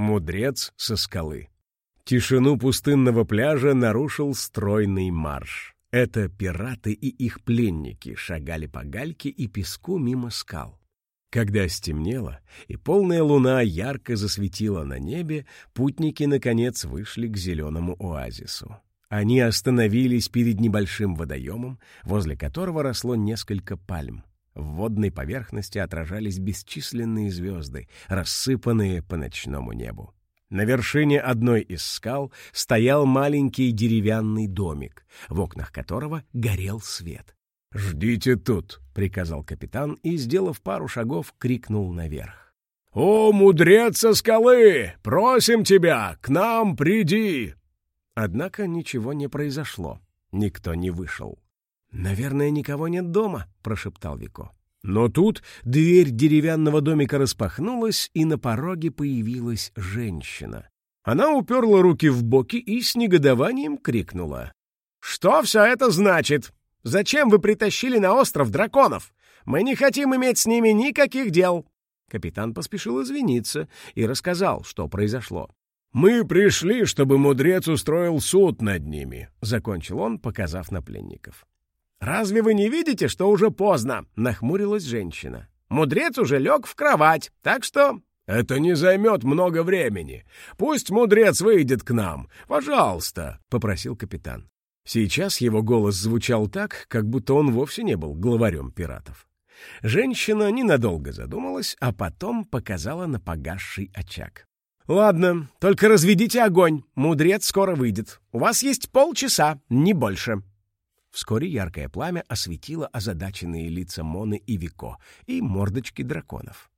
Мудрец со скалы. Тишину пустынного пляжа нарушил стройный марш. Это пираты и их пленники шагали по гальке и песку мимо скал. Когда стемнело и полная луна ярко засветила на небе, путники, наконец, вышли к зеленому оазису. Они остановились перед небольшим водоемом, возле которого росло несколько пальм. В водной поверхности отражались бесчисленные звезды, рассыпанные по ночному небу. На вершине одной из скал стоял маленький деревянный домик, в окнах которого горел свет. «Ждите тут», — приказал капитан и, сделав пару шагов, крикнул наверх. «О, мудрец скалы! Просим тебя, к нам приди!» Однако ничего не произошло. Никто не вышел. «Наверное, никого нет дома», — прошептал Вико. Но тут дверь деревянного домика распахнулась, и на пороге появилась женщина. Она уперла руки в боки и с негодованием крикнула. «Что все это значит? Зачем вы притащили на остров драконов? Мы не хотим иметь с ними никаких дел!» Капитан поспешил извиниться и рассказал, что произошло. «Мы пришли, чтобы мудрец устроил суд над ними», — закончил он, показав на пленников. «Разве вы не видите, что уже поздно?» — нахмурилась женщина. «Мудрец уже лег в кровать, так что...» «Это не займет много времени. Пусть мудрец выйдет к нам. Пожалуйста», — попросил капитан. Сейчас его голос звучал так, как будто он вовсе не был главарем пиратов. Женщина ненадолго задумалась, а потом показала на погасший очаг. «Ладно, только разведите огонь. Мудрец скоро выйдет. У вас есть полчаса, не больше». Вскоре яркое пламя осветило озадаченные лица Моны и Вико и мордочки драконов.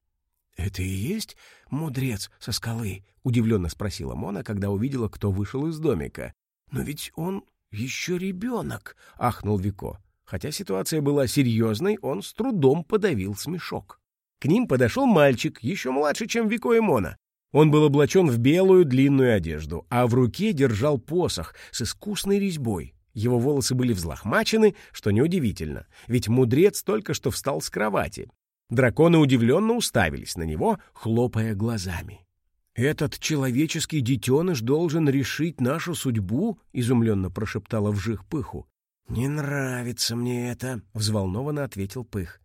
«Это и есть мудрец со скалы?» — удивленно спросила Мона, когда увидела, кто вышел из домика. «Но ведь он еще ребенок!» — ахнул Вико. Хотя ситуация была серьезной, он с трудом подавил смешок. К ним подошел мальчик, еще младше, чем Вико и Мона. Он был облачен в белую длинную одежду, а в руке держал посох с искусной резьбой. Его волосы были взлохмачены, что неудивительно, ведь мудрец только что встал с кровати. Драконы удивленно уставились на него, хлопая глазами. «Этот человеческий детеныш должен решить нашу судьбу?» — изумленно прошептала вжих Пыху. «Не нравится мне это», — взволнованно ответил Пых.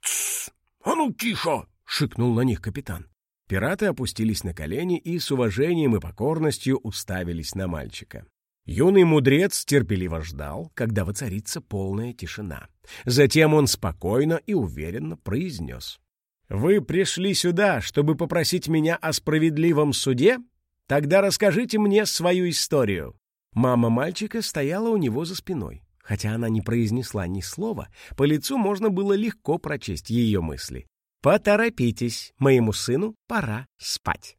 «Тссс! А ну тихо!» — шикнул на них капитан. Пираты опустились на колени и с уважением и покорностью уставились на мальчика. Юный мудрец терпеливо ждал, когда воцарится полная тишина. Затем он спокойно и уверенно произнес. «Вы пришли сюда, чтобы попросить меня о справедливом суде? Тогда расскажите мне свою историю». Мама мальчика стояла у него за спиной. Хотя она не произнесла ни слова, по лицу можно было легко прочесть ее мысли. «Поторопитесь, моему сыну пора спать».